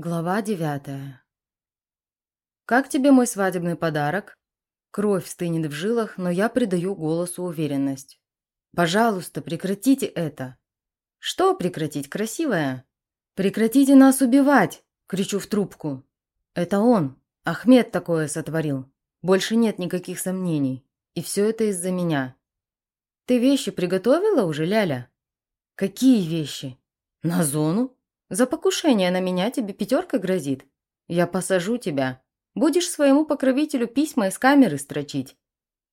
Глава девятая. «Как тебе мой свадебный подарок?» Кровь стынет в жилах, но я придаю голосу уверенность. «Пожалуйста, прекратите это!» «Что прекратить, красивая?» «Прекратите нас убивать!» – кричу в трубку. «Это он! Ахмед такое сотворил! Больше нет никаких сомнений. И все это из-за меня!» «Ты вещи приготовила уже, Ляля?» «Какие вещи?» «На зону?» За покушение на меня тебе пятерка грозит. Я посажу тебя. Будешь своему покровителю письма из камеры строчить.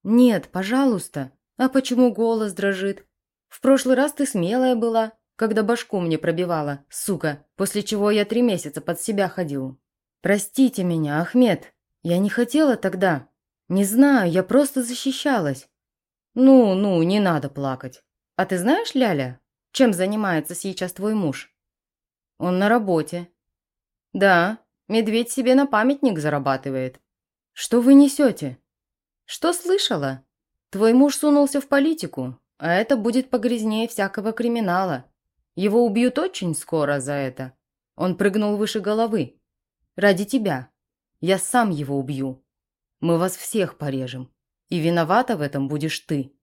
Нет, пожалуйста. А почему голос дрожит? В прошлый раз ты смелая была, когда башку мне пробивала, сука, после чего я три месяца под себя ходил. Простите меня, Ахмед. Я не хотела тогда. Не знаю, я просто защищалась. Ну, ну, не надо плакать. А ты знаешь, Ляля, чем занимается сейчас твой муж? Он на работе. Да, медведь себе на памятник зарабатывает. Что вы несете? Что слышала? Твой муж сунулся в политику, а это будет погрязнее всякого криминала. Его убьют очень скоро за это. Он прыгнул выше головы. Ради тебя. Я сам его убью. Мы вас всех порежем. И виновата в этом будешь ты.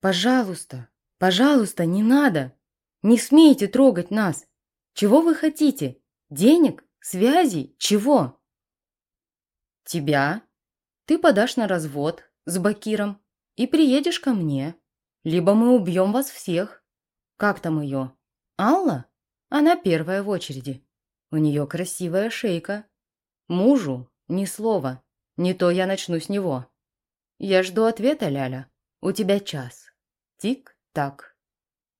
Пожалуйста, пожалуйста, не надо. Не смейте трогать нас. Чего вы хотите? Денег? Связей? Чего? Тебя? Ты подашь на развод с Бакиром и приедешь ко мне. Либо мы убьем вас всех. Как там ее? Алла? Она первая в очереди. У нее красивая шейка. Мужу ни слова. Не то я начну с него. Я жду ответа, Ляля. У тебя час. Тик-так.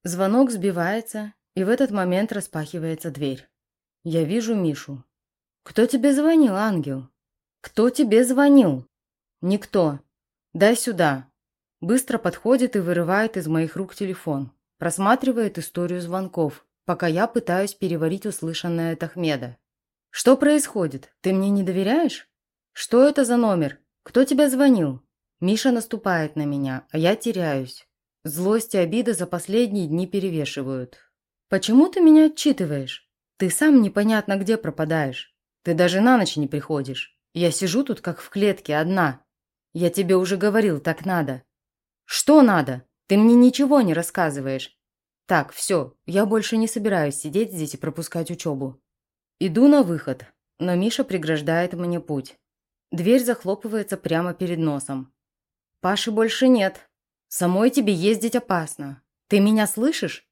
Звонок сбивается, и в этот момент распахивается дверь. Я вижу Мишу. «Кто тебе звонил, ангел?» «Кто тебе звонил?» «Никто. Дай сюда». Быстро подходит и вырывает из моих рук телефон. Просматривает историю звонков, пока я пытаюсь переварить услышанное от Ахмеда. «Что происходит? Ты мне не доверяешь? Что это за номер? Кто тебя звонил?» Миша наступает на меня, а я теряюсь. Злость и обида за последние дни перевешивают. «Почему ты меня отчитываешь? Ты сам непонятно где пропадаешь. Ты даже на ночь не приходишь. Я сижу тут как в клетке одна. Я тебе уже говорил, так надо». «Что надо? Ты мне ничего не рассказываешь». «Так, все, я больше не собираюсь сидеть здесь и пропускать учебу». Иду на выход, но Миша преграждает мне путь. Дверь захлопывается прямо перед носом. «Паши больше нет. Самой тебе ездить опасно. Ты меня слышишь?»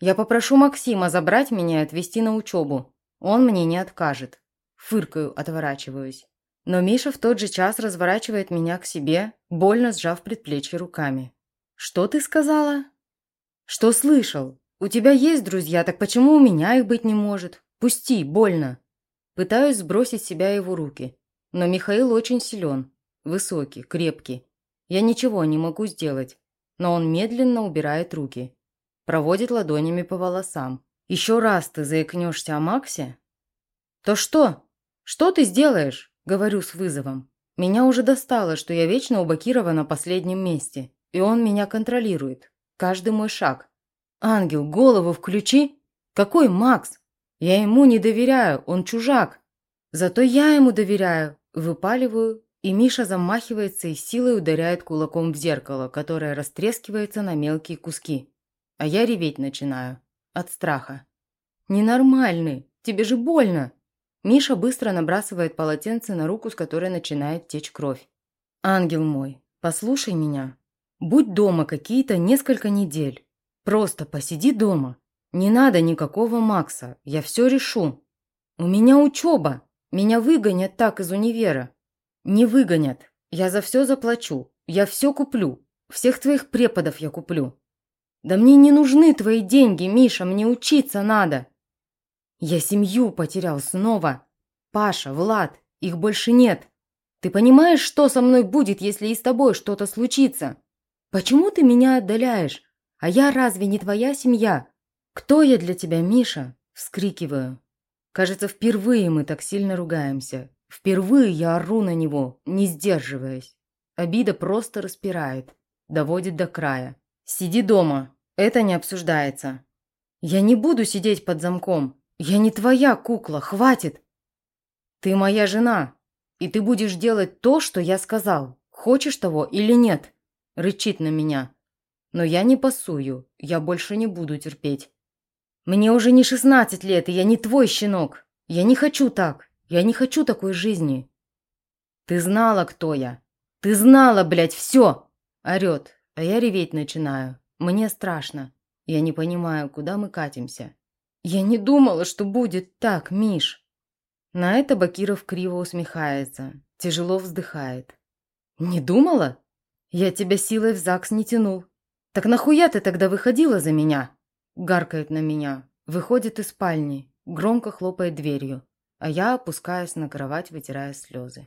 Я попрошу Максима забрать меня и отвезти на учебу. Он мне не откажет. Фыркаю, отворачиваюсь. Но Миша в тот же час разворачивает меня к себе, больно сжав предплечье руками. «Что ты сказала?» «Что слышал? У тебя есть друзья, так почему у меня их быть не может? Пусти, больно!» Пытаюсь сбросить с себя его руки. Но Михаил очень силен, высокий, крепкий. Я ничего не могу сделать, но он медленно убирает руки проводит ладонями по волосам. «Еще раз ты заикнешься о Максе?» «То что? Что ты сделаешь?» – говорю с вызовом. Меня уже достало, что я вечно у Бакирова на последнем месте, и он меня контролирует. Каждый мой шаг. «Ангел, голову включи!» «Какой Макс? Я ему не доверяю, он чужак!» «Зато я ему доверяю!» Выпаливаю, и Миша замахивается и силой ударяет кулаком в зеркало, которое растрескивается на мелкие куски. А я реветь начинаю. От страха. «Ненормальный! Тебе же больно!» Миша быстро набрасывает полотенце на руку, с которой начинает течь кровь. «Ангел мой, послушай меня. Будь дома какие-то несколько недель. Просто посиди дома. Не надо никакого Макса, я все решу. У меня учеба. Меня выгонят так из универа. Не выгонят. Я за все заплачу. Я все куплю. Всех твоих преподов я куплю. Да мне не нужны твои деньги, Миша, мне учиться надо. Я семью потерял снова. Паша, Влад, их больше нет. Ты понимаешь, что со мной будет, если и с тобой что-то случится? Почему ты меня отдаляешь? А я разве не твоя семья? Кто я для тебя, Миша? Вскрикиваю. Кажется, впервые мы так сильно ругаемся. Впервые я ору на него, не сдерживаясь. Обида просто распирает, доводит до края. Сиди дома. Это не обсуждается. Я не буду сидеть под замком. Я не твоя кукла, хватит. Ты моя жена, и ты будешь делать то, что я сказал. Хочешь того или нет? Рычит на меня. Но я не пасую, я больше не буду терпеть. Мне уже не 16 лет, и я не твой щенок. Я не хочу так. Я не хочу такой жизни. Ты знала, кто я. Ты знала, блядь, все. Орет, а я реветь начинаю. Мне страшно. Я не понимаю, куда мы катимся. Я не думала, что будет так, Миш. На это Бакиров криво усмехается, тяжело вздыхает. Не думала? Я тебя силой в ЗАГС не тянул. Так нахуя ты тогда выходила за меня? Гаркает на меня, выходит из спальни, громко хлопает дверью, а я опускаюсь на кровать, вытирая слезы.